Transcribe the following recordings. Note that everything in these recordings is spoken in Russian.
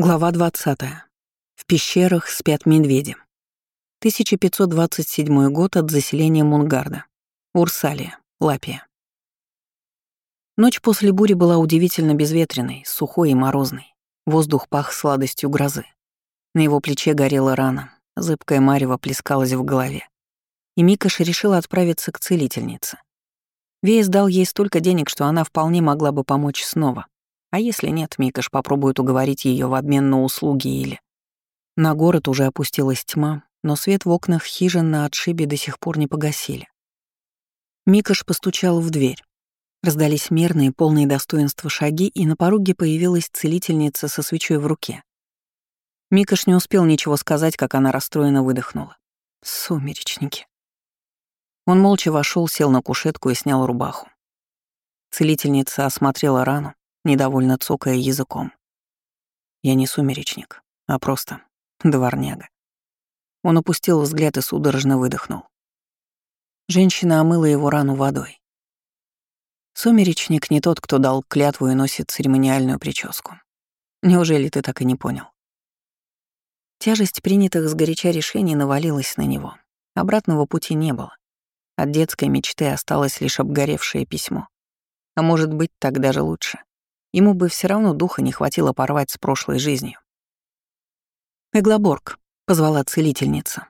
Глава 20. В пещерах спят медведи. 1527 год от заселения Мунгарда. Урсалия, Лапия. Ночь после бури была удивительно безветренной, сухой и морозной. Воздух пах сладостью грозы. На его плече горела рана, зыбкая марево плескалась в голове. И Микаш решила отправиться к целительнице. Вейс дал ей столько денег, что она вполне могла бы помочь снова — а если нет, Микаш попробует уговорить ее в обмен на услуги или... На город уже опустилась тьма, но свет в окнах хижин на отшибе до сих пор не погасили. Микаш постучал в дверь. Раздались мерные, полные достоинства шаги, и на пороге появилась целительница со свечой в руке. Микаш не успел ничего сказать, как она расстроенно выдохнула. Сумеречники. Он молча вошел, сел на кушетку и снял рубаху. Целительница осмотрела рану, недовольно цокая языком. Я не сумеречник, а просто дворняга. Он опустил взгляд и судорожно выдохнул. Женщина омыла его рану водой. Сумеречник не тот, кто дал клятву и носит церемониальную прическу. Неужели ты так и не понял? Тяжесть принятых сгоряча решений навалилась на него. Обратного пути не было. От детской мечты осталось лишь обгоревшее письмо. А может быть, так даже лучше. Ему бы все равно духа не хватило порвать с прошлой жизнью. «Эглоборг», — позвала целительница.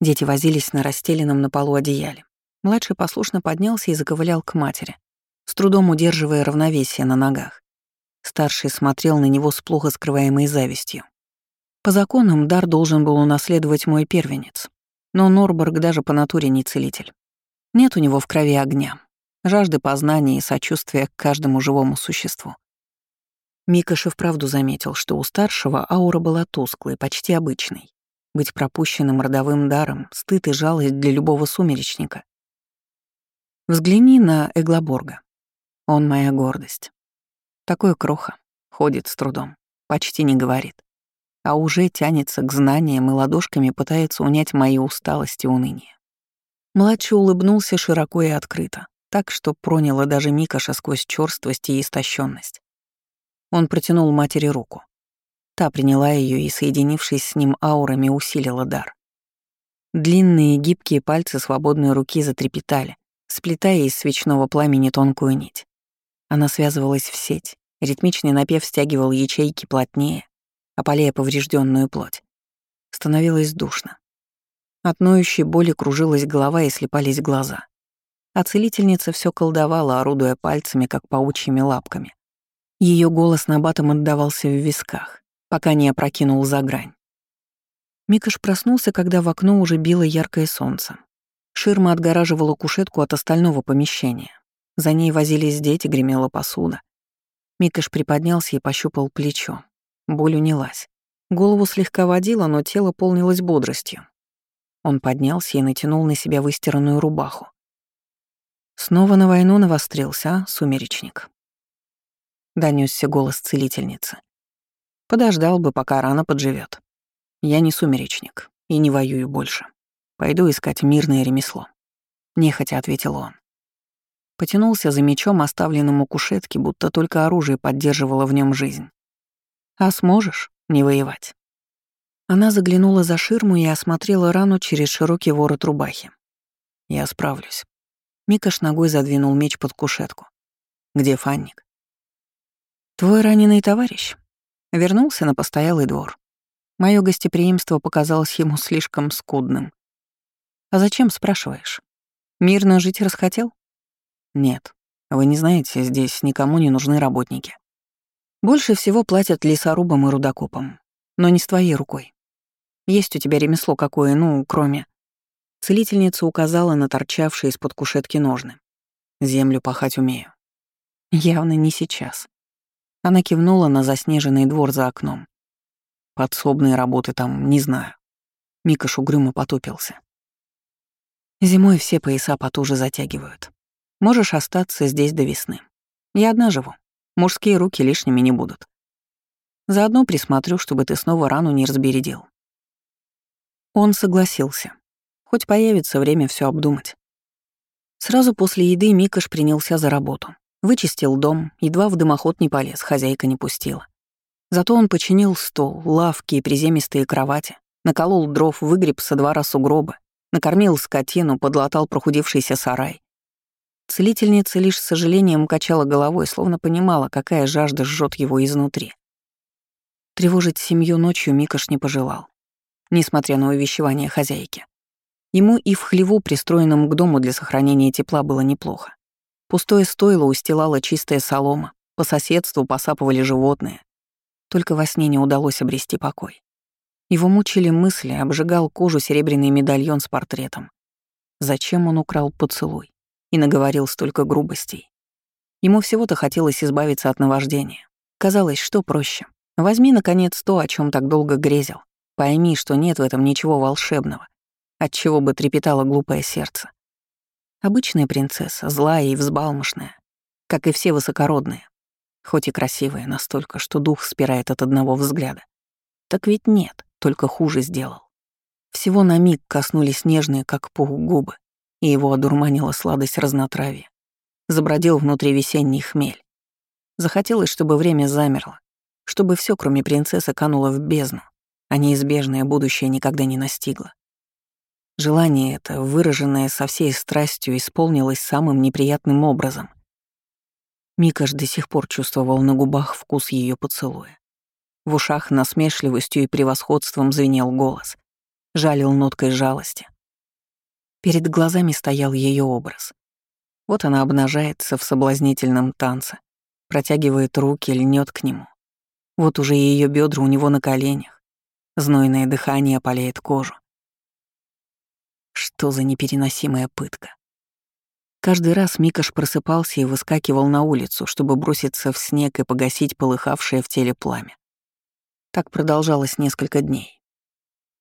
Дети возились на расстеленном на полу одеяле. Младший послушно поднялся и заковылял к матери, с трудом удерживая равновесие на ногах. Старший смотрел на него с плохо скрываемой завистью. По законам дар должен был унаследовать мой первенец, но Норберг даже по натуре не целитель. Нет у него в крови огня, жажды познания и сочувствия к каждому живому существу. Микаш и вправду заметил, что у старшего аура была тусклой, почти обычной. Быть пропущенным родовым даром — стыд и жалость для любого сумеречника. Взгляни на Эглоборга. Он моя гордость. Такой кроха, ходит с трудом, почти не говорит. А уже тянется к знаниям и ладошками пытается унять мои усталости и уныние. Младший улыбнулся широко и открыто, так что проняло даже Микаша сквозь чёрствость и истощенность. Он протянул матери руку. Та приняла ее и, соединившись с ним аурами, усилила дар. Длинные гибкие пальцы свободной руки затрепетали, сплетая из свечного пламени тонкую нить. Она связывалась в сеть, ритмичный напев стягивал ячейки плотнее, опаляя поврежденную плоть. Становилось душно. От ноющей боли кружилась голова и слепались глаза. А целительница все колдовала, орудуя пальцами, как паучьими лапками. Ее голос на батом отдавался в висках, пока не опрокинул за грань. Микаш проснулся, когда в окно уже било яркое солнце. Ширма отгораживала кушетку от остального помещения. За ней возились дети, гремела посуда. Микаш приподнялся и пощупал плечо. Боль унялась. Голову слегка водила, но тело полнилось бодростью. Он поднялся и натянул на себя выстиранную рубаху. Снова на войну навострился, а, сумеречник? Донесся голос целительницы. Подождал бы, пока рана подживет. Я не сумеречник и не воюю больше. Пойду искать мирное ремесло. Нехотя ответил он. Потянулся за мечом, оставленным у кушетки, будто только оружие поддерживало в нем жизнь. А сможешь не воевать? Она заглянула за ширму и осмотрела рану через широкий ворот рубахи. Я справлюсь. Микаш ногой задвинул меч под кушетку. Где Фанник? Твой раненый товарищ вернулся на постоялый двор. Мое гостеприимство показалось ему слишком скудным. А зачем, спрашиваешь? Мирно жить расхотел? Нет. Вы не знаете, здесь никому не нужны работники. Больше всего платят лесорубам и рудокопам, но не с твоей рукой. Есть у тебя ремесло какое, ну, кроме... Целительница указала на торчавшие из-под кушетки ножны. Землю пахать умею. Явно не сейчас. Она кивнула на заснеженный двор за окном. Подсобные работы там, не знаю. Микаш угрюмо потупился. Зимой все пояса потуже затягивают. Можешь остаться здесь до весны. Я одна живу. Мужские руки лишними не будут. Заодно присмотрю, чтобы ты снова рану не разбередил. Он согласился. Хоть появится время все обдумать. Сразу после еды Микаш принялся за работу. Вычистил дом, едва в дымоход не полез, хозяйка не пустила. Зато он починил стол, лавки и приземистые кровати, наколол дров, выгреб со двора сугробы, накормил скотину, подлатал прохудившийся сарай. Целительница лишь с сожалением качала головой, словно понимала, какая жажда жжет его изнутри. Тревожить семью ночью Микаш не пожелал, несмотря на увещевание хозяйки. Ему и в хлеву, пристроенном к дому для сохранения тепла, было неплохо. Пустое стойло устилала чистая солома, по соседству посапывали животные. Только во сне не удалось обрести покой. Его мучили мысли, обжигал кожу серебряный медальон с портретом. Зачем он украл поцелуй и наговорил столько грубостей? Ему всего-то хотелось избавиться от наваждения. Казалось, что проще. Возьми, наконец, то, о чем так долго грезил. Пойми, что нет в этом ничего волшебного, от чего бы трепетало глупое сердце. Обычная принцесса, злая и взбалмошная, как и все высокородные, хоть и красивая настолько, что дух спирает от одного взгляда. Так ведь нет, только хуже сделал. Всего на миг коснулись нежные, как пух, губы, и его одурманила сладость разнотравья. Забродил внутри весенний хмель. Захотелось, чтобы время замерло, чтобы все, кроме принцессы, кануло в бездну, а неизбежное будущее никогда не настигло. Желание это, выраженное со всей страстью, исполнилось самым неприятным образом. Микаш до сих пор чувствовал на губах вкус ее поцелуя. В ушах насмешливостью и превосходством звенел голос, жалил ноткой жалости. Перед глазами стоял ее образ. Вот она обнажается в соблазнительном танце, протягивает руки, льнет к нему. Вот уже ее бедра у него на коленях. Знойное дыхание опаляет кожу. Что за непереносимая пытка? Каждый раз Микаш просыпался и выскакивал на улицу, чтобы броситься в снег и погасить полыхавшее в теле пламя. Так продолжалось несколько дней.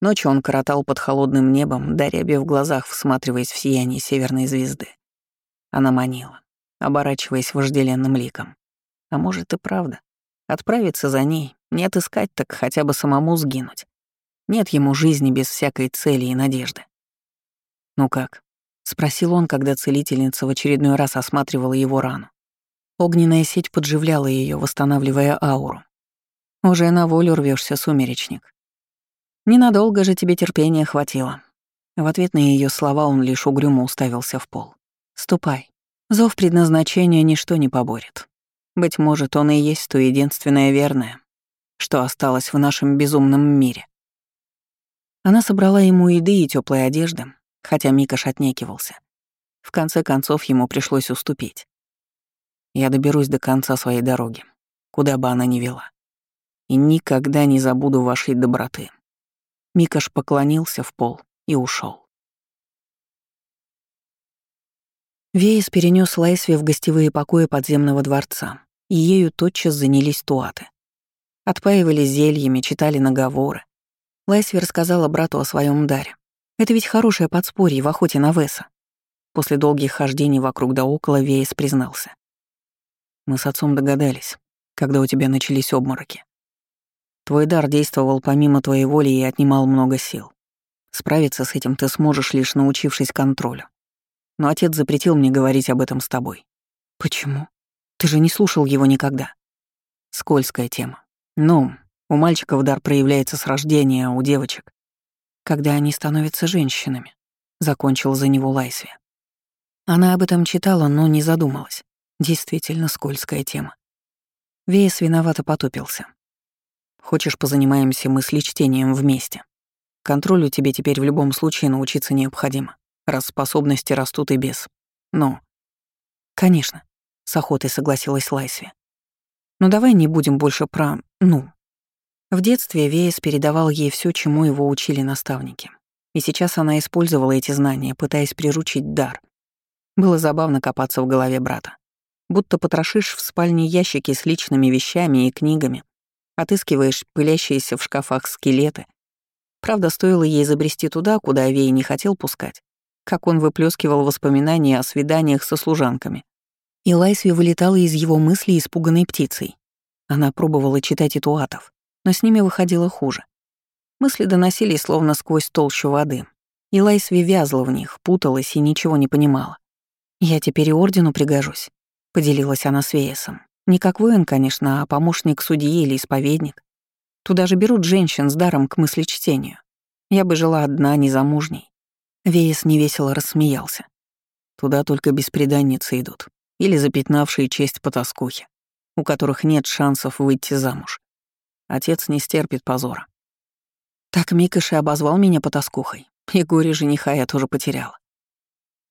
Ночью он коротал под холодным небом, дарябя в глазах, всматриваясь в сияние северной звезды. Она манила, оборачиваясь вожделенным ликом. А может и правда. Отправиться за ней, не отыскать, так хотя бы самому сгинуть. Нет ему жизни без всякой цели и надежды. «Ну как?» — спросил он, когда целительница в очередной раз осматривала его рану. Огненная сеть подживляла ее, восстанавливая ауру. «Уже на волю рвешься, сумеречник. Ненадолго же тебе терпения хватило». В ответ на ее слова он лишь угрюмо уставился в пол. «Ступай. Зов предназначения ничто не поборет. Быть может, он и есть то единственное верное, что осталось в нашем безумном мире. Она собрала ему еды и теплой одежды, хотя Микаш отнекивался. В конце концов, ему пришлось уступить. Я доберусь до конца своей дороги, куда бы она ни вела. И никогда не забуду вашей доброты. Микаш поклонился в пол и ушел. Вейс перенес Лайсви в гостевые покои подземного дворца и ею тотчас занялись туаты. Отпаивали зельями, читали наговоры. Лайсви рассказала брату о своем даре. Это ведь хорошее подспорье в охоте на Веса. После долгих хождений вокруг да около Вейс признался. Мы с отцом догадались, когда у тебя начались обмороки. Твой дар действовал помимо твоей воли и отнимал много сил. Справиться с этим ты сможешь, лишь научившись контролю. Но отец запретил мне говорить об этом с тобой. Почему? Ты же не слушал его никогда. Скользкая тема. Ну, у мальчиков дар проявляется с рождения, а у девочек. Когда они становятся женщинами. Закончил за него Лайсви. Она об этом читала, но не задумалась. Действительно скользкая тема. Вейс виновато потупился. Хочешь, позанимаемся мыслечтением вместе? Контролю тебе теперь в любом случае научиться необходимо, раз способности растут и без. Ну, конечно. С охотой согласилась Лайсви. Но давай не будем больше про «ну». В детстве Вейс передавал ей все, чему его учили наставники. И сейчас она использовала эти знания, пытаясь приручить дар. Было забавно копаться в голове брата. Будто потрошишь в спальне ящики с личными вещами и книгами, отыскиваешь пылящиеся в шкафах скелеты. Правда, стоило ей забрести туда, куда Вей не хотел пускать, как он выплескивал воспоминания о свиданиях со служанками, и Лайсви вылетала из его мыслей испуганной птицей. Она пробовала читать этуатов, но с ними выходило хуже. Мысли доносились словно сквозь толщу воды, и Лайсви вязла в них, путалась и ничего не понимала. «Я теперь и ордену пригожусь», — поделилась она с Веесом. Не как воин, конечно, а помощник судьи или исповедник. Туда же берут женщин с даром к мыслечтению. Я бы жила одна, незамужней. Веес невесело рассмеялся. Туда только беспреданницы идут. Или запятнавшие честь потаскухи, у которых нет шансов выйти замуж. Отец не стерпит позора. Так Микоши обозвал меня потаскухой, и горе жениха я тоже потеряла.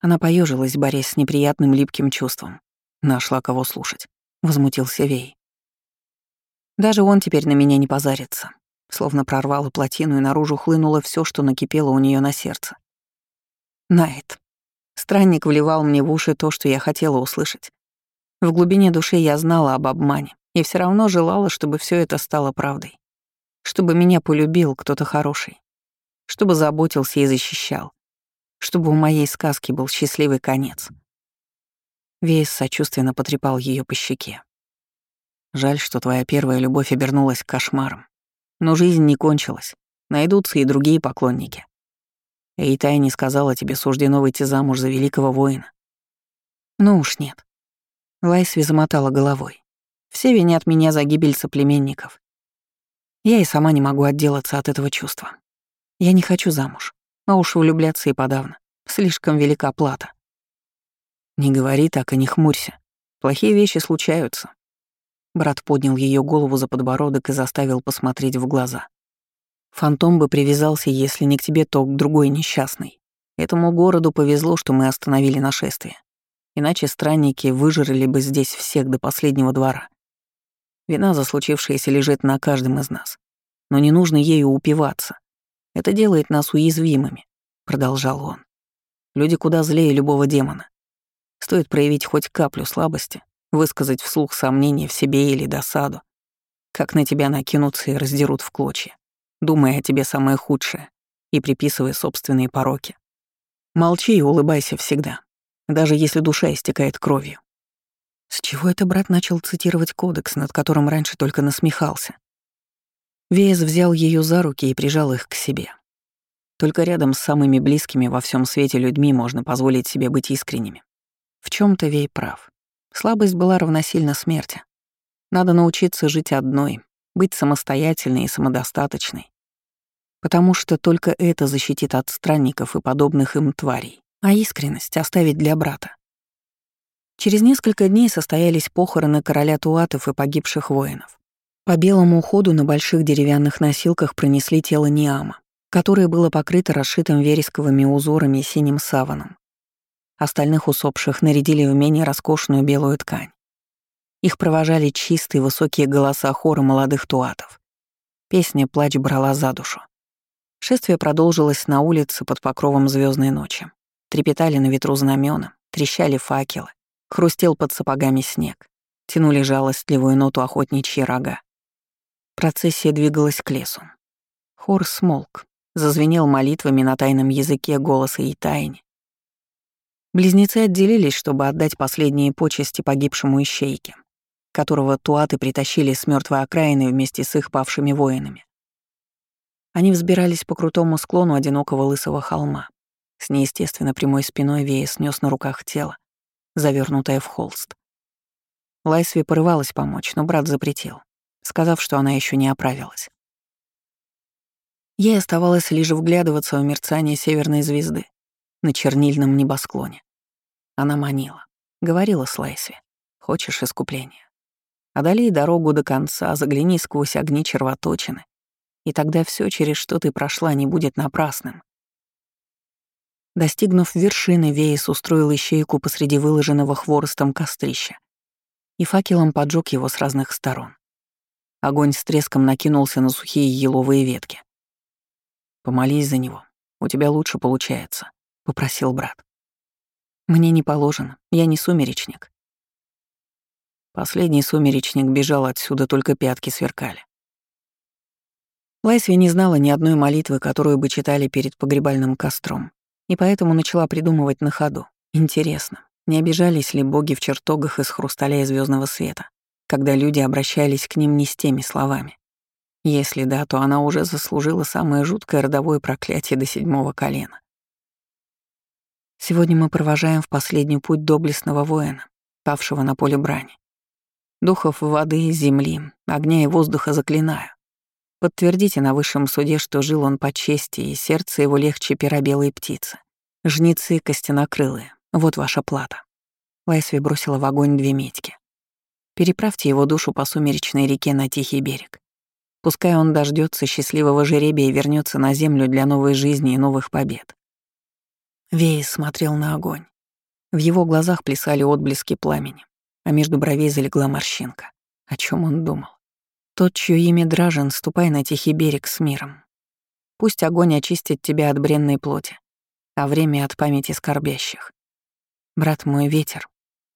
Она поежилась, борясь с неприятным липким чувством. Нашла кого слушать. Возмутился Вей. Даже он теперь на меня не позарится. Словно прорвало плотину, и наружу хлынуло все, что накипело у нее на сердце. Найт. Странник вливал мне в уши то, что я хотела услышать. В глубине души я знала об обмане и все равно желала, чтобы все это стало правдой. Чтобы меня полюбил кто-то хороший. Чтобы заботился и защищал. Чтобы у моей сказки был счастливый конец. Вейс сочувственно потрепал ее по щеке. Жаль, что твоя первая любовь обернулась кошмаром. Но жизнь не кончилась. Найдутся и другие поклонники. Эйтай не сказала тебе суждено выйти замуж за великого воина. Ну уж нет. Лайсви замотала головой. Все винят меня за гибель соплеменников. Я и сама не могу отделаться от этого чувства. Я не хочу замуж, а уж влюбляться и подавно. Слишком велика плата. Не говори так и не хмурься. Плохие вещи случаются. Брат поднял ее голову за подбородок и заставил посмотреть в глаза. Фантом бы привязался, если не к тебе, то к другой несчастной. Этому городу повезло, что мы остановили нашествие. Иначе странники выжрали бы здесь всех до последнего двора. Вина за случившееся лежит на каждом из нас. Но не нужно ею упиваться. Это делает нас уязвимыми, — продолжал он. Люди куда злее любого демона. Стоит проявить хоть каплю слабости, высказать вслух сомнения в себе или досаду, как на тебя накинутся и раздерут в клочья, думая о тебе самое худшее и приписывая собственные пороки. Молчи и улыбайся всегда, даже если душа истекает кровью. С чего это брат начал цитировать кодекс, над которым раньше только насмехался? Веес взял ее за руки и прижал их к себе. Только рядом с самыми близкими во всем свете людьми можно позволить себе быть искренними. В чем то Вей прав. Слабость была равносильна смерти. Надо научиться жить одной, быть самостоятельной и самодостаточной. Потому что только это защитит от странников и подобных им тварей, а искренность оставить для брата. Через несколько дней состоялись похороны короля Туатов и погибших воинов. По белому ходу на больших деревянных носилках пронесли тело Ниама, которое было покрыто расшитым вересковыми узорами и синим саваном. Остальных усопших нарядили в менее роскошную белую ткань. Их провожали чистые высокие голоса хора молодых туатов. Песня «Плач» брала за душу. Шествие продолжилось на улице под покровом звездной ночи. Трепетали на ветру знамена, трещали факелы, хрустел под сапогами снег, тянули жалостливую ноту охотничьи рога. Процессия двигалась к лесу. Хор смолк, зазвенел молитвами на тайном языке голоса и тайне, Близнецы отделились, чтобы отдать последние почести погибшему ищейке, которого туаты притащили с мертвой окраины вместе с их павшими воинами. Они взбирались по крутому склону одинокого лысого холма. С неестественно прямой спиной Вея снес на руках тело, завернутое в холст. Лайсви порывалась помочь, но брат запретил, сказав, что она еще не оправилась. Ей оставалось лишь вглядываться в мерцание северной звезды на чернильном небосклоне. Она манила. Говорила с Лайсви. «Хочешь искупления? Одолей дорогу до конца, загляни сквозь огни червоточины, и тогда все, через что ты прошла, не будет напрасным». Достигнув вершины, Вейс устроил ищейку посреди выложенного хворостом кострища и факелом поджег его с разных сторон. Огонь с треском накинулся на сухие еловые ветки. «Помолись за него, у тебя лучше получается», — попросил брат. Мне не положено, я не сумеречник. Последний сумеречник бежал отсюда, только пятки сверкали. Лайсви не знала ни одной молитвы, которую бы читали перед погребальным костром, и поэтому начала придумывать на ходу. Интересно, не обижались ли боги в чертогах из хрусталя и звездного света, когда люди обращались к ним не с теми словами? Если да, то она уже заслужила самое жуткое родовое проклятие до седьмого колена. Сегодня мы провожаем в последний путь доблестного воина, павшего на поле брани. Духов воды, земли, огня и воздуха заклинаю. Подтвердите на высшем суде, что жил он по чести, и сердце его легче пера белой птицы. Жнецы костянокрылые. Вот ваша плата. Лайсви бросила в огонь две медьки. Переправьте его душу по сумеречной реке на тихий берег. Пускай он дождется счастливого жеребия и вернется на землю для новой жизни и новых побед. Вейс смотрел на огонь. В его глазах плясали отблески пламени, а между бровей залегла морщинка. О чем он думал? Тот, чье имя Дражен, ступай на тихий берег с миром. Пусть огонь очистит тебя от бренной плоти, а время от памяти скорбящих. Брат мой ветер,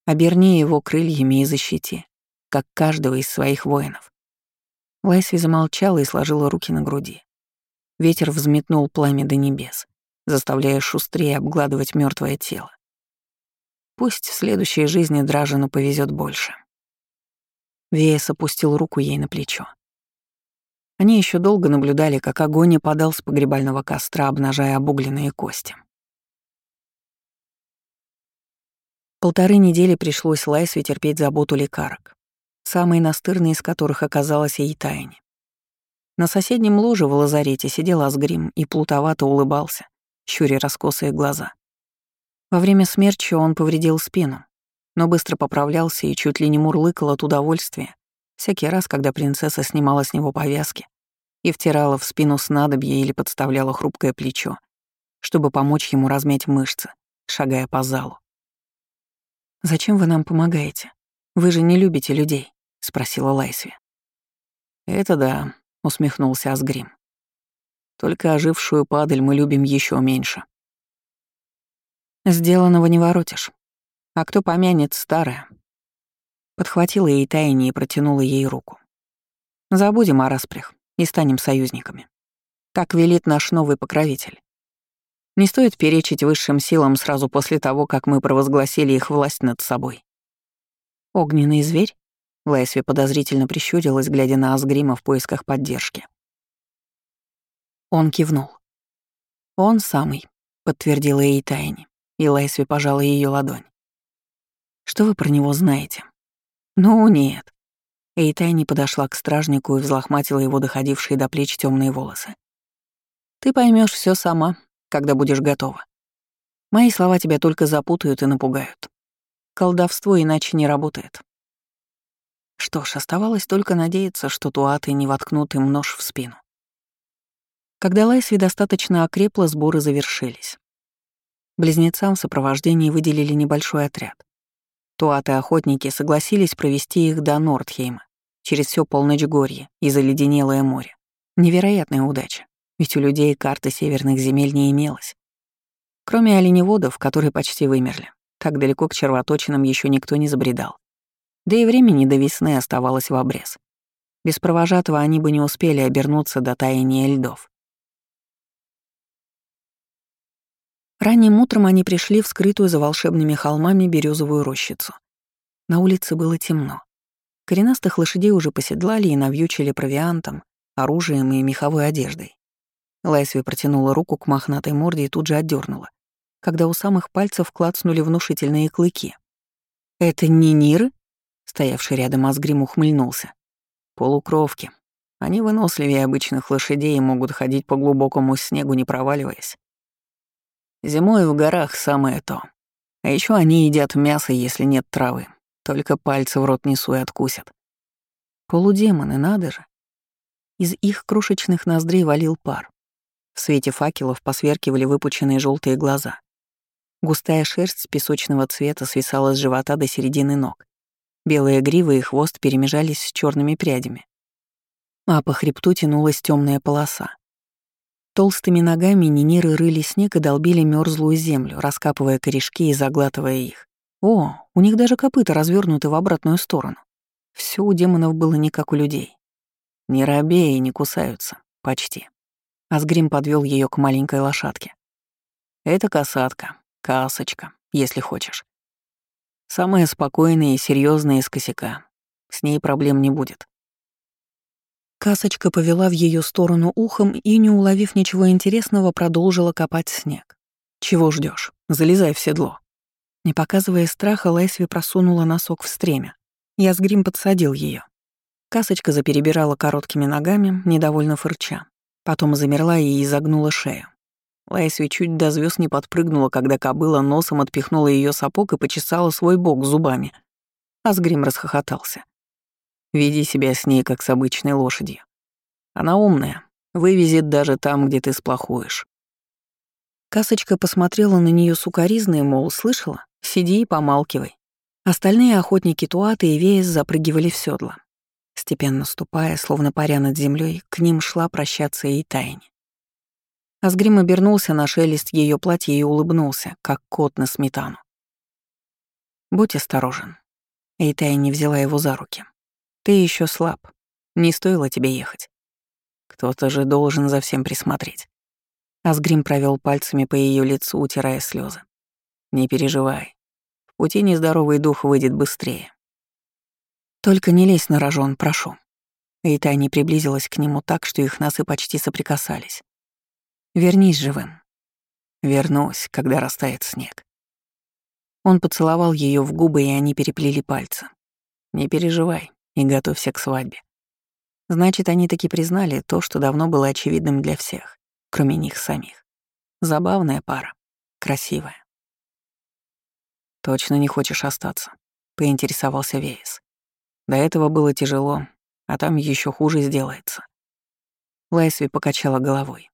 оберни его крыльями и защити, как каждого из своих воинов. Лайсви замолчала и сложила руки на груди. Ветер взметнул пламя до небес, заставляя шустрее обгладывать мертвое тело. Пусть в следующей жизни Дражину повезет больше. Веес опустил руку ей на плечо. Они еще долго наблюдали, как огонь опадал с погребального костра, обнажая обугленные кости. Полторы недели пришлось Лайсве терпеть заботу лекарок самой настырной из которых оказалась ей тайне. На соседнем ложе в лазарете сидел Асгрим и плутовато улыбался, щуря раскосые глаза. Во время смерчи он повредил спину, но быстро поправлялся и чуть ли не мурлыкал от удовольствия всякий раз, когда принцесса снимала с него повязки и втирала в спину снадобье или подставляла хрупкое плечо, чтобы помочь ему размять мышцы, шагая по залу. «Зачем вы нам помогаете? Вы же не любите людей», — спросила Лайсви. «Это да», — усмехнулся Асгрим. «Только ожившую падаль мы любим еще меньше». «Сделанного не воротишь. А кто помянет старое?» Подхватила ей таяние и протянула ей руку. «Забудем о распрях и станем союзниками. Так велит наш новый покровитель. Не стоит перечить высшим силам сразу после того, как мы провозгласили их власть над собой. Огненный зверь? Лайсви подозрительно прищурилась, глядя на Асгрима в поисках поддержки. Он кивнул. «Он самый», — подтвердила ей Тайни, и Лайсви пожала ее ладонь. «Что вы про него знаете?» «Ну, нет». Эйтайни подошла к стражнику и взлохматила его доходившие до плеч темные волосы. «Ты поймешь все сама, когда будешь готова. Мои слова тебя только запутают и напугают. Колдовство иначе не работает. Что ж, оставалось только надеяться, что туаты не воткнут им нож в спину. Когда Лайсви достаточно окрепла, сборы завершились. Близнецам в сопровождении выделили небольшой отряд. Туаты-охотники согласились провести их до Нордхейма, через все полночгорье и заледенелое море. Невероятная удача, ведь у людей карты северных земель не имелось. Кроме оленеводов, которые почти вымерли, так далеко к червоточинам еще никто не забредал. Да и времени до весны оставалось в обрез. Без провожатого они бы не успели обернуться до таяния льдов. Ранним утром они пришли в скрытую за волшебными холмами березовую рощицу. На улице было темно. Коренастых лошадей уже поседлали и навьючили провиантом, оружием и меховой одеждой. Лайсви протянула руку к мохнатой морде и тут же отдернула, когда у самых пальцев клацнули внушительные клыки. «Это не Ниры?» Стоявший рядом Асгрим ухмыльнулся. Полукровки. Они выносливее обычных лошадей и могут ходить по глубокому снегу, не проваливаясь. Зимой в горах самое то. А еще они едят мясо, если нет травы. Только пальцы в рот несу и откусят. Полудемоны, надо же. Из их крошечных ноздрей валил пар. В свете факелов посверкивали выпученные желтые глаза. Густая шерсть песочного цвета свисала с живота до середины ног. Белые гривы и хвост перемежались с черными прядями. А по хребту тянулась темная полоса. Толстыми ногами ниниры рыли снег и долбили мерзлую землю, раскапывая корешки и заглатывая их. О, у них даже копыта развернуты в обратную сторону. Все у демонов было не как у людей. Не робея и не кусаются. Почти. Асгрим подвел ее к маленькой лошадке. Это касатка, касочка, если хочешь. Самая спокойная и серьезная из косяка. С ней проблем не будет. Касочка повела в ее сторону ухом и, не уловив ничего интересного, продолжила копать снег. «Чего ждешь? Залезай в седло». Не показывая страха, Лайсви просунула носок в стремя Язгрим подсадил ее. Касочка заперебирала короткими ногами, недовольно фырча. Потом замерла и изогнула шею. Лайсви чуть до звезд не подпрыгнула, когда кобыла носом отпихнула ее сапог и почесала свой бок зубами. Асгрим расхохотался. «Веди себя с ней, как с обычной лошадью. Она умная, вывезет даже там, где ты сплохуешь». Касочка посмотрела на нее сукоризно мол, слышала? Сиди и помалкивай. Остальные охотники Туаты и Веес запрыгивали в седла. Степенно ступая, словно паря над землей, к ним шла прощаться и тайне. Асгрим обернулся на шелест ее платья и улыбнулся, как кот на сметану. «Будь осторожен». Эйтай не взяла его за руки. «Ты еще слаб. Не стоило тебе ехать. Кто-то же должен за всем присмотреть». Асгрим провел пальцами по ее лицу, утирая слезы. «Не переживай. В пути нездоровый дух выйдет быстрее. Только не лезь на рожон, прошу». Эйтай не приблизилась к нему так, что их носы почти соприкасались. Вернись живым. Вернусь, когда растает снег. Он поцеловал ее в губы, и они переплели пальцы. Не переживай и готовься к свадьбе. Значит, они таки признали то, что давно было очевидным для всех, кроме них самих. Забавная пара. Красивая. «Точно не хочешь остаться?» — поинтересовался Вейс. До этого было тяжело, а там еще хуже сделается. Лайсви покачала головой.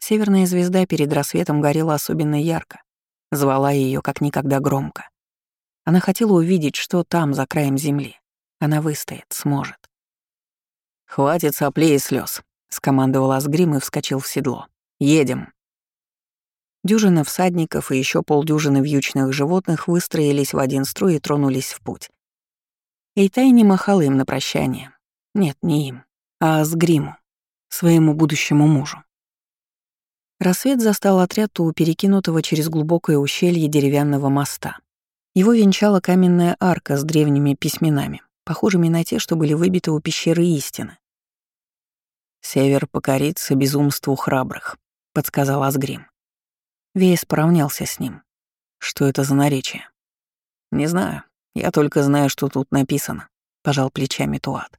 Северная звезда перед рассветом горела особенно ярко, звала ее как никогда громко. Она хотела увидеть, что там, за краем земли. Она выстоит, сможет. «Хватит соплей и слез, скомандовал Асгрим и вскочил в седло. «Едем». Дюжина всадников и еще полдюжины вьючных животных выстроились в один строй и тронулись в путь. Эйтай не махала им на прощание. Нет, не им, а Асгриму, своему будущему мужу. Рассвет застал отряд у перекинутого через глубокое ущелье деревянного моста. Его венчала каменная арка с древними письменами, похожими на те, что были выбиты у пещеры истины. «Север покорится безумству храбрых», — подсказал Асгрим. Вейс поравнялся с ним. «Что это за наречие?» «Не знаю. Я только знаю, что тут написано», — пожал плечами Туат.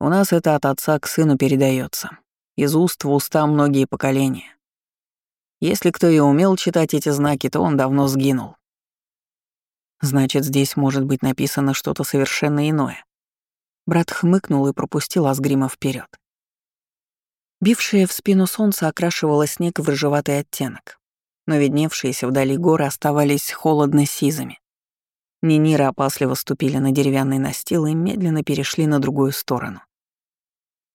«У нас это от отца к сыну передается из уст в уста многие поколения. Если кто и умел читать эти знаки, то он давно сгинул. Значит, здесь может быть написано что-то совершенно иное. Брат хмыкнул и пропустил Асгрима вперед. Бившее в спину солнце окрашивало снег в рыжеватый оттенок, но видневшиеся вдали горы оставались холодно-сизыми. Ниниры опасливо ступили на деревянный настил и медленно перешли на другую сторону.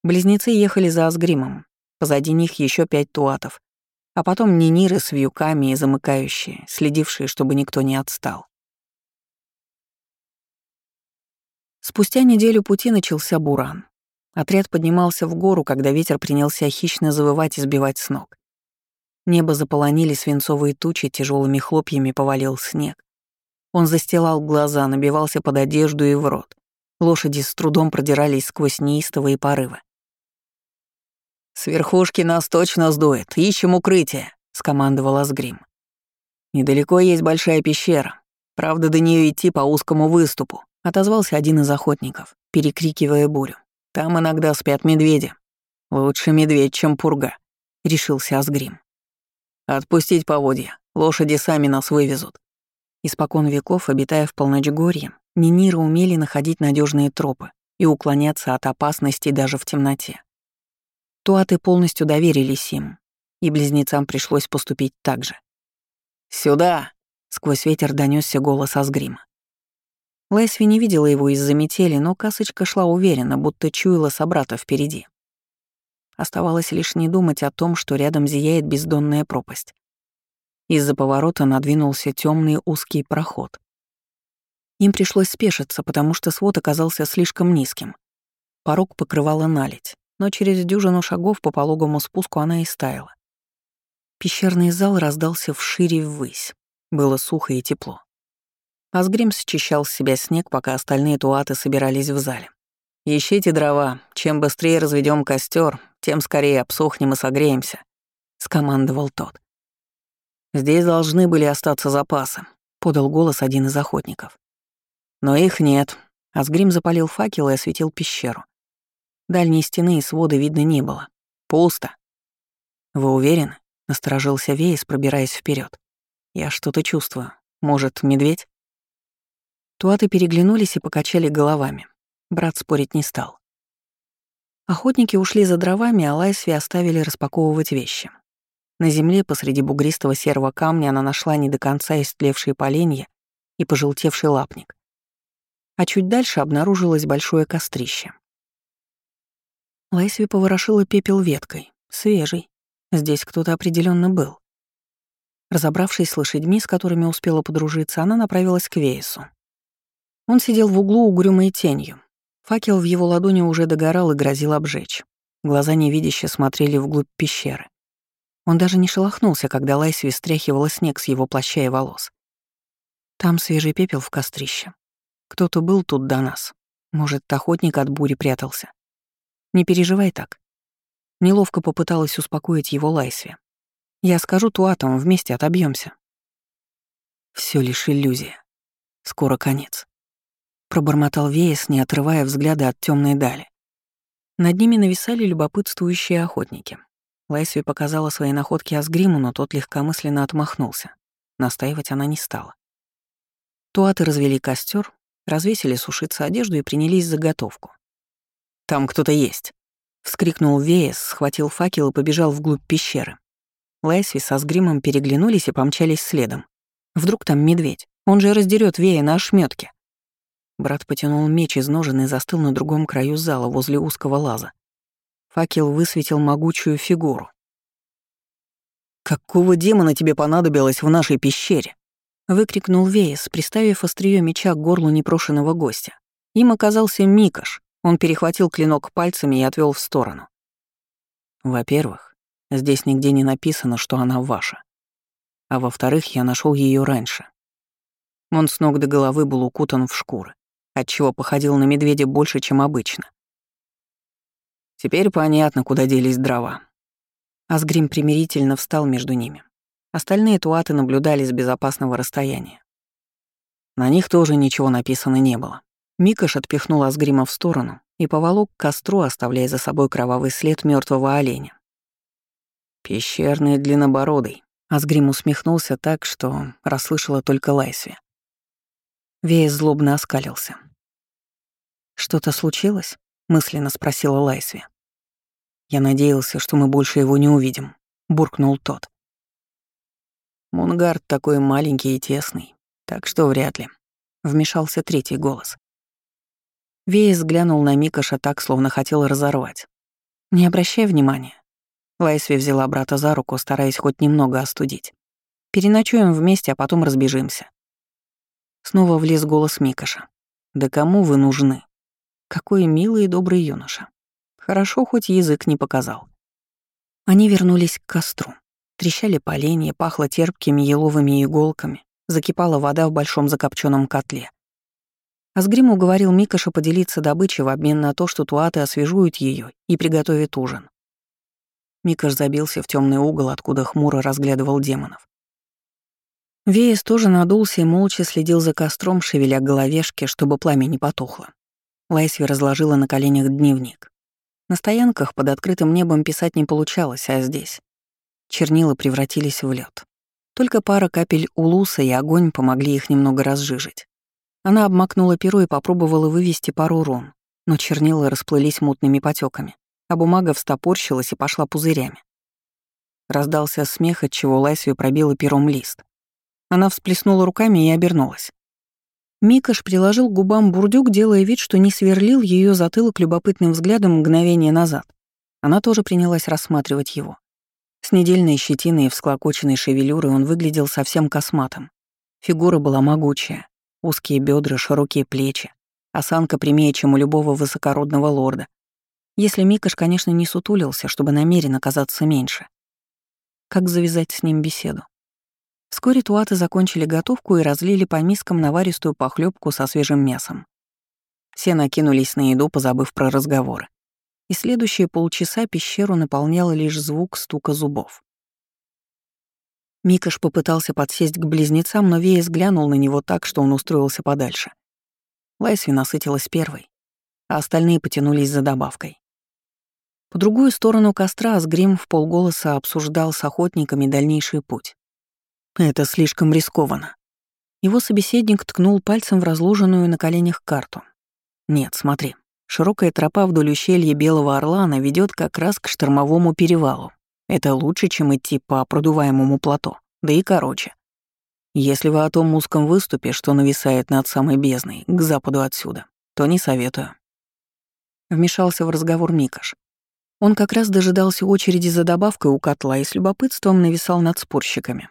Близнецы ехали за Асгримом, позади них еще пять туатов, а потом ниниры с вьюками и замыкающие, следившие, чтобы никто не отстал. Спустя неделю пути начался буран. Отряд поднимался в гору, когда ветер принялся хищно завывать и сбивать с ног. Небо заполонили свинцовые тучи, тяжелыми хлопьями повалил снег. Он застилал глаза, набивался под одежду и в рот. Лошади с трудом продирались сквозь неистовые порывы. «С верхушки нас точно сдует, ищем укрытие», — скомандовал Асгрим. «Недалеко есть большая пещера. Правда, до нее идти по узкому выступу», — отозвался один из охотников, перекрикивая бурю. «Там иногда спят медведи. Лучше медведь, чем пурга», — решился Асгрим. «Отпустить поводья, лошади сами нас вывезут». Испокон веков, обитая в полночгорье, Ниниры умели находить надежные тропы и уклоняться от опасностей даже в темноте. Туаты полностью доверились им, и близнецам пришлось поступить так же. «Сюда!» — сквозь ветер донесся голос Асгрима. Лэсви не видела его из-за метели, но касочка шла уверенно, будто чуяла собрата впереди. Оставалось лишь не думать о том, что рядом зияет бездонная пропасть. Из-за поворота надвинулся темный узкий проход. Им пришлось спешиться, потому что свод оказался слишком низким. Порог покрывала наледь но через дюжину шагов по пологому спуску она и стаяла. Пещерный зал раздался вшире и ввысь. Было сухо и тепло. Асгрим счищал с себя снег, пока остальные туаты собирались в зале. «Ищите дрова. Чем быстрее разведем костер, тем скорее обсохнем и согреемся», — скомандовал тот. «Здесь должны были остаться запасы», — подал голос один из охотников. «Но их нет. Асгрим запалил факел и осветил пещеру. Дальней стены и свода видно не было. Пусто. «Вы уверены?» — насторожился Вейс, пробираясь вперед. «Я что-то чувствую. Может, медведь?» Туаты переглянулись и покачали головами. Брат спорить не стал. Охотники ушли за дровами, а Лайсви оставили распаковывать вещи. На земле посреди бугристого серого камня она нашла не до конца истлевшие поленья и пожелтевший лапник. А чуть дальше обнаружилось большое кострище. Лайсви поворошила пепел веткой, свежий. Здесь кто-то определенно был. Разобравшись с лошадьми, с которыми успела подружиться, она направилась к Вейсу. Он сидел в углу угрюмой тенью. Факел в его ладони уже догорал и грозил обжечь. Глаза невидяще смотрели вглубь пещеры. Он даже не шелохнулся, когда Лайсви стряхивала снег с его плаща и волос. Там свежий пепел в кострище. Кто-то был тут до нас. Может, охотник от бури прятался. Не переживай так. Неловко попыталась успокоить его Лайсви. Я скажу туатам, вместе отобьемся. Все лишь иллюзия. Скоро конец. Пробормотал Веес, не отрывая взгляда от темной дали. Над ними нависали любопытствующие охотники. Лайсви показала свои находки Асгриму, но тот легкомысленно отмахнулся. Настаивать она не стала. Туаты развели костер, развесили сушиться одежду и принялись за готовку. «Там кто-то есть!» — вскрикнул Веес, схватил факел и побежал вглубь пещеры. Лайсви со Сгримом переглянулись и помчались следом. Вдруг там медведь? Он же раздерет Вея на ошметке. Брат потянул меч из ножен и застыл на другом краю зала возле узкого лаза. Факел высветил могучую фигуру. «Какого демона тебе понадобилось в нашей пещере?» — выкрикнул Веес, приставив острие меча к горлу непрошенного гостя. Им оказался Микаш. Он перехватил клинок пальцами и отвел в сторону. «Во-первых, здесь нигде не написано, что она ваша. А во-вторых, я нашел ее раньше. Он с ног до головы был укутан в шкуры, отчего походил на медведя больше, чем обычно. Теперь понятно, куда делись дрова. Асгрим примирительно встал между ними. Остальные туаты наблюдали с безопасного расстояния. На них тоже ничего написано не было. Микаш отпихнул Асгрима в сторону и поволок к костру, оставляя за собой кровавый след мертвого оленя. «Пещерный длиннобородый», — Асгрим усмехнулся так, что расслышала только Лайсви. Вея злобно оскалился. «Что-то случилось?» — мысленно спросила Лайсви. Я надеялся, что мы больше его не увидим, буркнул тот. Мунгард такой маленький и тесный, так что вряд ли. Вмешался третий голос. Вейс глянул на Микаша так, словно хотел разорвать. «Не обращай внимания». Лайсви взяла брата за руку, стараясь хоть немного остудить. «Переночуем вместе, а потом разбежимся». Снова влез голос Микаша. «Да кому вы нужны?» Какой милый и добрый юноша. Хорошо, хоть язык не показал. Они вернулись к костру. Трещали поленья, пахло терпкими еловыми иголками, закипала вода в большом закопченном котле. Асгрим уговорил Микаша поделиться добычей в обмен на то, что туаты освежуют ее и приготовят ужин. Микаш забился в темный угол, откуда хмуро разглядывал демонов. Веес тоже надулся и молча следил за костром, шевеля головешки, чтобы пламя не потухло. Лайсви разложила на коленях дневник. На стоянках под открытым небом писать не получалось, а здесь. Чернила превратились в лед. Только пара капель улуса и огонь помогли их немного разжижить. Она обмакнула перо и попробовала вывести пару рун, но чернила расплылись мутными потеками, а бумага встопорщилась и пошла пузырями. Раздался смех, от чего Лайсви пробила пером лист. Она всплеснула руками и обернулась. Микаш приложил к губам бурдюк, делая вид, что не сверлил ее затылок любопытным взглядом мгновение назад. Она тоже принялась рассматривать его. С недельной щетиной и всклокоченной шевелюрой он выглядел совсем косматым. Фигура была могучая, узкие бедра, широкие плечи, осанка прямее, чем у любого высокородного лорда. Если Микаш, конечно, не сутулился, чтобы намеренно казаться меньше. Как завязать с ним беседу? Вскоре туаты закончили готовку и разлили по мискам наваристую похлебку со свежим мясом. Все накинулись на еду, позабыв про разговоры. И следующие полчаса пещеру наполнял лишь звук стука зубов. Микаш попытался подсесть к близнецам, но Веес глянул на него так, что он устроился подальше. Лайсви насытилась первой, а остальные потянулись за добавкой. По другую сторону костра Асгрим в полголоса обсуждал с охотниками дальнейший путь. Это слишком рискованно. Его собеседник ткнул пальцем в разложенную на коленях карту. Нет, смотри. Широкая тропа вдоль ущелья Белого Орлана ведет как раз к штормовому перевалу. Это лучше, чем идти по продуваемому плато, да и короче. Если вы о том узком выступе, что нависает над самой бездной, к западу отсюда, то не советую. Вмешался в разговор Микаш. Он как раз дожидался очереди за добавкой у котла и с любопытством нависал над спорщиками.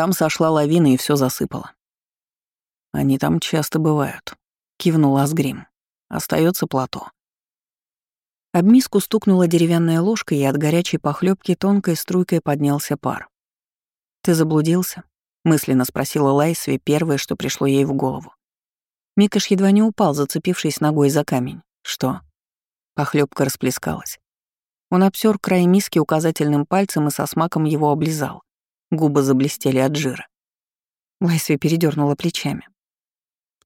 Там сошла лавина и все засыпало. «Они там часто бывают», — кивнул Асгрим. Остается плато. Об миску стукнула деревянная ложка, и от горячей похлебки тонкой струйкой поднялся пар. «Ты заблудился?» — мысленно спросила Лайсви первое, что пришло ей в голову. Микаш едва не упал, зацепившись ногой за камень. «Что?» Похлебка расплескалась. Он обсер край миски указательным пальцем и со смаком его облизал. Губы заблестели от жира. Лайсви передернула плечами.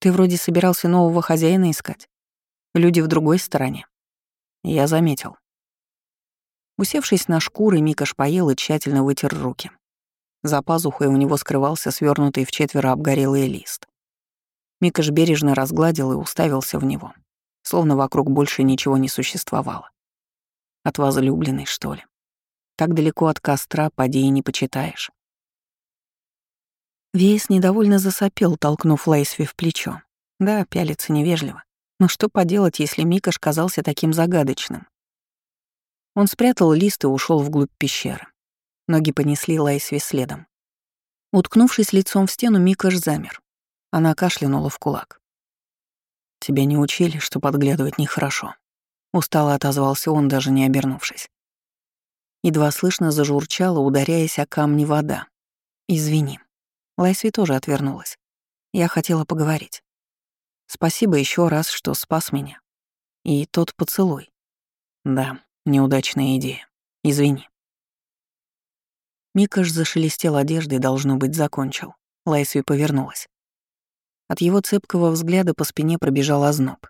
«Ты вроде собирался нового хозяина искать. Люди в другой стороне». Я заметил. Усевшись на шкуры, Микаш поел и тщательно вытер руки. За пазухой у него скрывался свернутый в четверо обгорелый лист. Микаш бережно разгладил и уставился в него, словно вокруг больше ничего не существовало. От возлюбленной, что ли? Так далеко от костра, поди и не почитаешь. Вейс недовольно засопел, толкнув Лейсви в плечо. Да, пялиться невежливо. Но что поделать, если Микаш казался таким загадочным? Он спрятал лист и ушел вглубь пещеры. Ноги понесли Лайсви следом. Уткнувшись лицом в стену, Микаш замер. Она кашлянула в кулак. «Тебя не учили, что подглядывать нехорошо?» Устало отозвался он, даже не обернувшись. Едва слышно зажурчала, ударяясь о камни вода. «Извини». Лайсви тоже отвернулась. Я хотела поговорить. Спасибо еще раз, что спас меня. И тот поцелуй. Да, неудачная идея. Извини. Микаш зашелестел одеждой, должно быть, закончил. Лайсви повернулась. От его цепкого взгляда по спине пробежал озноб.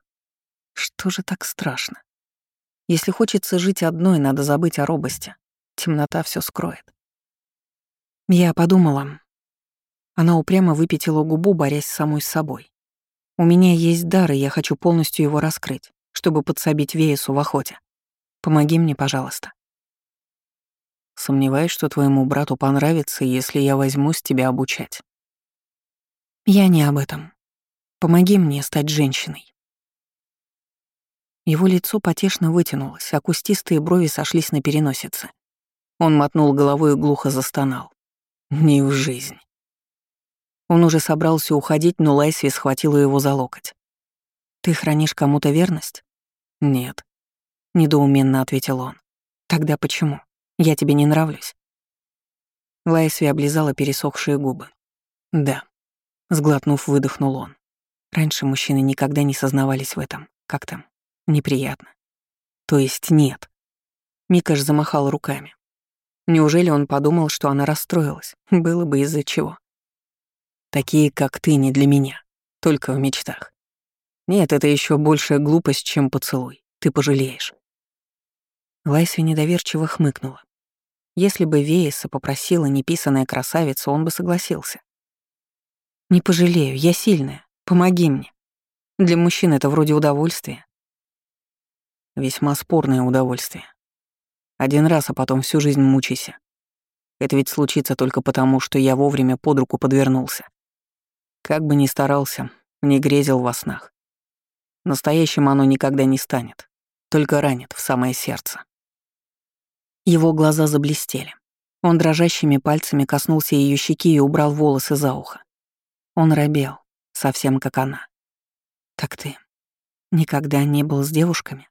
Что же так страшно? Если хочется жить одной, надо забыть о робости. Темнота все скроет. Я подумала. Она упрямо выпятила губу, борясь с самой собой. У меня есть дар, и я хочу полностью его раскрыть, чтобы подсобить Веесу в охоте. Помоги мне, пожалуйста. Сомневаюсь, что твоему брату понравится, если я возьмусь тебя обучать. Я не об этом. Помоги мне стать женщиной. Его лицо потешно вытянулось, а кустистые брови сошлись на переносице. Он мотнул головой и глухо застонал. Не в жизнь. Он уже собрался уходить, но Лайсви схватила его за локоть. «Ты хранишь кому-то верность?» «Нет», — недоуменно ответил он. «Тогда почему?» Я тебе не нравлюсь?» Лайсви облизала пересохшие губы. «Да», — сглотнув, выдохнул он. Раньше мужчины никогда не сознавались в этом. Как там? Неприятно. То есть нет. Микаш замахал руками. Неужели он подумал, что она расстроилась? Было бы из-за чего. Такие, как ты, не для меня. Только в мечтах. Нет, это еще большая глупость, чем поцелуй. Ты пожалеешь. Лайсви недоверчиво хмыкнула. Если бы Вееса попросила неписанная красавица, он бы согласился. «Не пожалею, я сильная. Помоги мне. Для мужчин это вроде удовольствия». Весьма спорное удовольствие. Один раз, а потом всю жизнь мучайся. Это ведь случится только потому, что я вовремя под руку подвернулся. Как бы ни старался, не грезил во снах. Настоящим оно никогда не станет, только ранит в самое сердце. Его глаза заблестели. Он дрожащими пальцами коснулся ее щеки и убрал волосы за ухо. Он робел, совсем как она. «Так ты никогда не был с девушками?»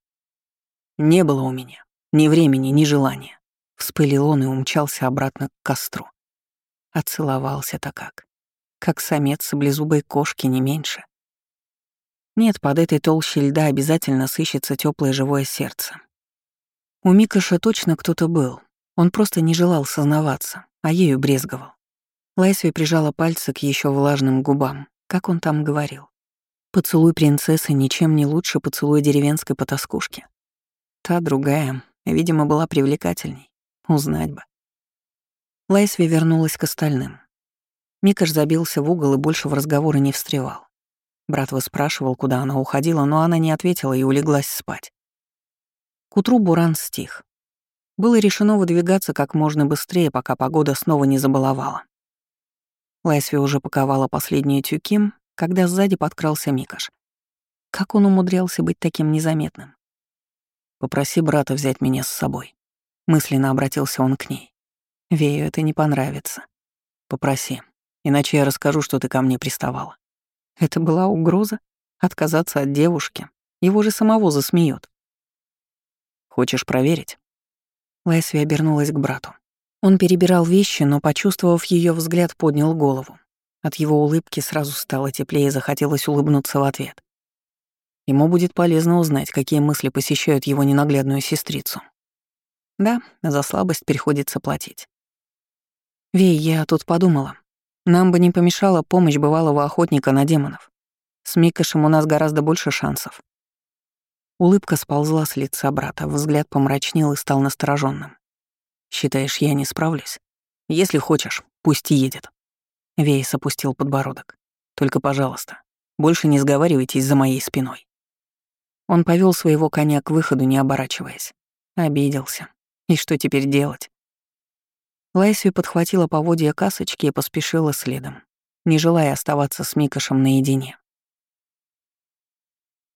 «Не было у меня. Ни времени, ни желания». Вспылил он и умчался обратно к костру. Оцеловался-то как. Как самец саблезубой кошки, не меньше. Нет, под этой толщей льда обязательно сыщется теплое живое сердце, у Микаша точно кто-то был. Он просто не желал сознаваться, а ею брезговал. Лайсви прижала пальцы к еще влажным губам. Как он там говорил? Поцелуй принцессы ничем не лучше поцелуя деревенской потаскушки. Та другая, видимо, была привлекательней. Узнать бы. Лайсви вернулась к остальным. Микаш забился в угол и больше в разговоры не встревал. Брат выспрашивал, куда она уходила, но она не ответила и улеглась спать. К утру буран стих. Было решено выдвигаться как можно быстрее, пока погода снова не забаловала. Лайсви уже паковала последние тюки, когда сзади подкрался Микаш. Как он умудрялся быть таким незаметным? «Попроси брата взять меня с собой», — мысленно обратился он к ней. «Вею это не понравится. Попроси, иначе я расскажу, что ты ко мне приставала». Это была угроза? Отказаться от девушки? Его же самого засмеют. «Хочешь проверить?» Лайсви обернулась к брату. Он перебирал вещи, но, почувствовав ее взгляд, поднял голову. От его улыбки сразу стало теплее захотелось улыбнуться в ответ. Ему будет полезно узнать, какие мысли посещают его ненаглядную сестрицу. Да, за слабость приходится платить. «Вей, я тут подумала. Нам бы не помешала помощь бывалого охотника на демонов. С Микошем у нас гораздо больше шансов». Улыбка сползла с лица брата, взгляд помрачнел и стал настороженным. «Считаешь, я не справлюсь? Если хочешь, пусть едет». Вейс опустил подбородок. «Только, пожалуйста, больше не сговаривайтесь за моей спиной». Он повел своего коня к выходу, не оборачиваясь. Обиделся. И что теперь делать? Лайсви подхватила поводья касочки и поспешила следом, не желая оставаться с Микошем наедине.